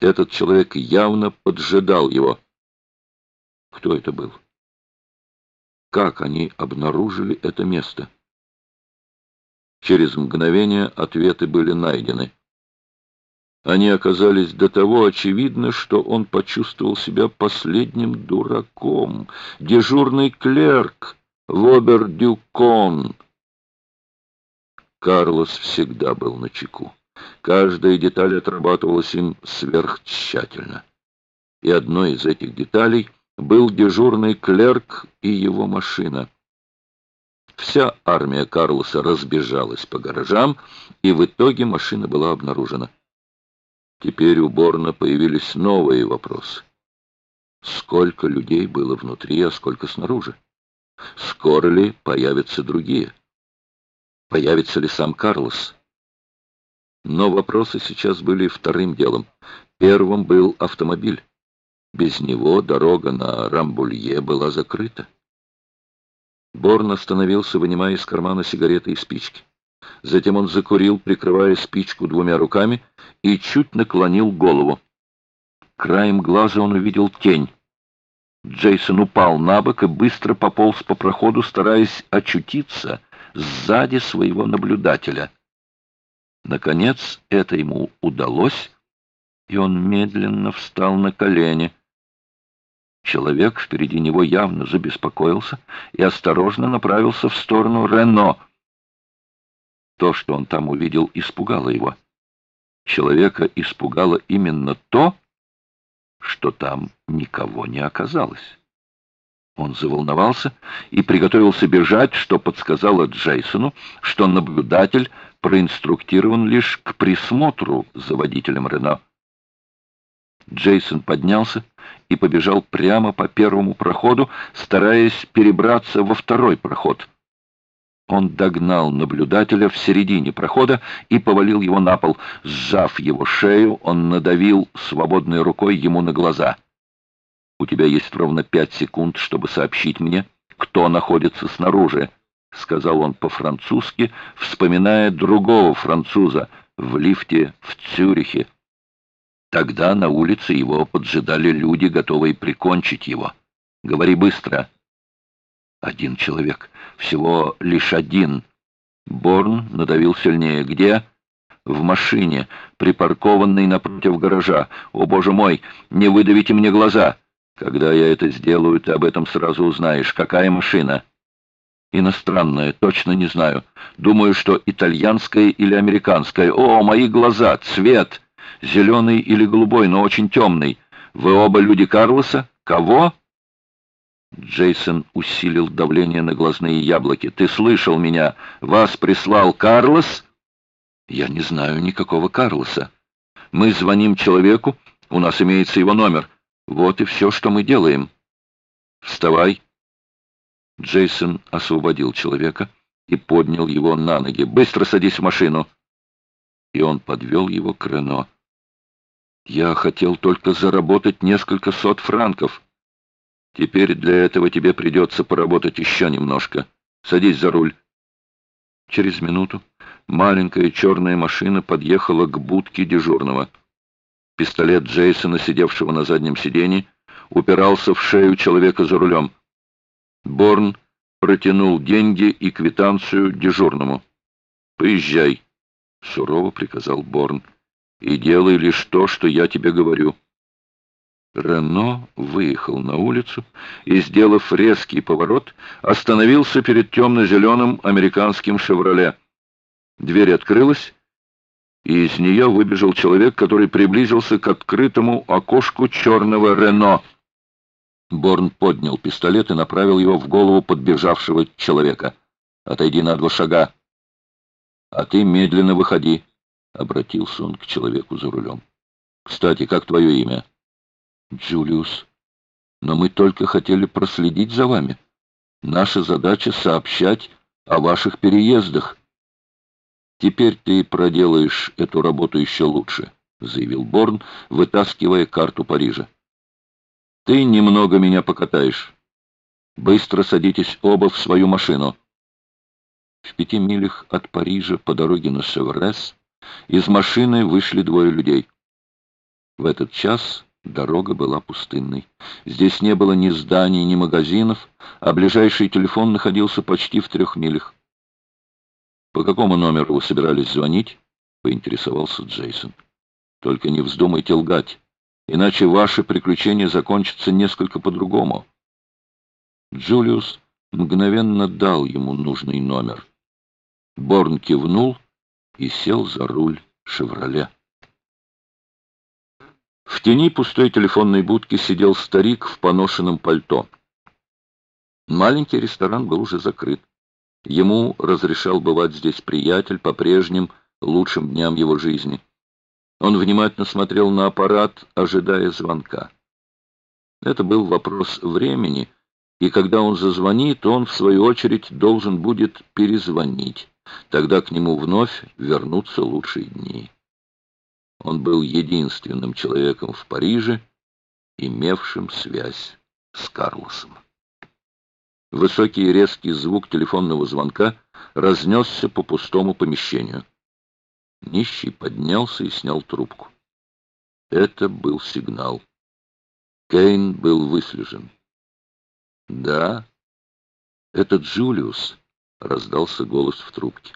Этот человек явно поджидал его. Кто это был? Как они обнаружили это место? Через мгновение ответы были найдены. Они оказались до того очевидны, что он почувствовал себя последним дураком. Дежурный клерк, Вобер Дюкон. Карлос всегда был на чеку. Каждая деталь отрабатывалась им сверхтщательно. И одной из этих деталей был дежурный клерк и его машина. Вся армия Карлоса разбежалась по гаражам, и в итоге машина была обнаружена. Теперь у Борна появились новые вопросы. Сколько людей было внутри, а сколько снаружи? Скоро ли появятся другие? Появится ли сам Карлос? Но вопросы сейчас были вторым делом. Первым был автомобиль. Без него дорога на Рамбулье была закрыта. Борн остановился, вынимая из кармана сигареты и спички. Затем он закурил, прикрывая спичку двумя руками, и чуть наклонил голову. Краем глаза он увидел тень. Джейсон упал на бок и быстро пополз по проходу, стараясь очутиться сзади своего наблюдателя. Наконец это ему удалось, и он медленно встал на колени. Человек впереди него явно забеспокоился и осторожно направился в сторону Рено. То, что он там увидел, испугало его. Человека испугало именно то, что там никого не оказалось. Он заволновался и приготовился бежать, что подсказало Джейсону, что наблюдатель проинструктирован лишь к присмотру за водителем Рено. Джейсон поднялся и побежал прямо по первому проходу, стараясь перебраться во второй проход. Он догнал наблюдателя в середине прохода и повалил его на пол. Сжав его шею, он надавил свободной рукой ему на глаза. «У тебя есть ровно пять секунд, чтобы сообщить мне, кто находится снаружи», — сказал он по-французски, вспоминая другого француза в лифте в Цюрихе. Тогда на улице его поджидали люди, готовые прикончить его. «Говори быстро». Один человек. Всего лишь один. Борн надавил сильнее. Где? В машине, припаркованной напротив гаража. О, боже мой, не выдавите мне глаза. Когда я это сделаю, ты об этом сразу узнаешь. Какая машина? Иностранная, точно не знаю. Думаю, что итальянская или американская. О, мои глаза, цвет. Зеленый или голубой, но очень темный. Вы оба люди Карлоса? Кого? Джейсон усилил давление на глазные яблоки. «Ты слышал меня? Вас прислал Карлос?» «Я не знаю никакого Карлоса. Мы звоним человеку, у нас имеется его номер. Вот и все, что мы делаем. Вставай!» Джейсон освободил человека и поднял его на ноги. «Быстро садись в машину!» И он подвел его к Рено. «Я хотел только заработать несколько сот франков». Теперь для этого тебе придется поработать еще немножко. Садись за руль. Через минуту маленькая черная машина подъехала к будке дежурного. Пистолет Джейсона, сидевшего на заднем сиденье, упирался в шею человека за рулем. Борн протянул деньги и квитанцию дежурному. «Поезжай», — сурово приказал Борн, — «и делай лишь то, что я тебе говорю». Рено выехал на улицу и, сделав резкий поворот, остановился перед темно-зеленым американским «Шевроле». Дверь открылась, и из нее выбежал человек, который приблизился к открытому окошку черного «Рено». Борн поднял пистолет и направил его в голову подбежавшего человека. «Отойди на два шага». «А ты медленно выходи», — обратился он к человеку за рулем. «Кстати, как твое имя?» Джулиус, но мы только хотели проследить за вами. Наша задача — сообщать о ваших переездах. Теперь ты проделаешь эту работу еще лучше, — заявил Борн, вытаскивая карту Парижа. Ты немного меня покатаешь. Быстро садитесь оба в свою машину. В пяти милях от Парижа по дороге на Северес из машины вышли двое людей. В этот час дорога была пустынной. Здесь не было ни зданий, ни магазинов, а ближайший телефон находился почти в трех милях. «По какому номеру вы собирались звонить?» — поинтересовался Джейсон. «Только не вздумайте лгать, иначе ваши приключения закончатся несколько по-другому». Джулиус мгновенно дал ему нужный номер. Борн кивнул и сел за руль «Шевроле». В тени пустой телефонной будки сидел старик в поношенном пальто. Маленький ресторан был уже закрыт. Ему разрешал бывать здесь приятель по прежним лучшим дням его жизни. Он внимательно смотрел на аппарат, ожидая звонка. Это был вопрос времени, и когда он зазвонит, он, в свою очередь, должен будет перезвонить. Тогда к нему вновь вернутся лучшие дни. Он был единственным человеком в Париже, имевшим связь с Карлосом. Высокий резкий звук телефонного звонка разнесся по пустому помещению. Нищий поднялся и снял трубку. Это был сигнал. Кейн был выслежен. «Да, это Джулиус», — раздался голос в трубке.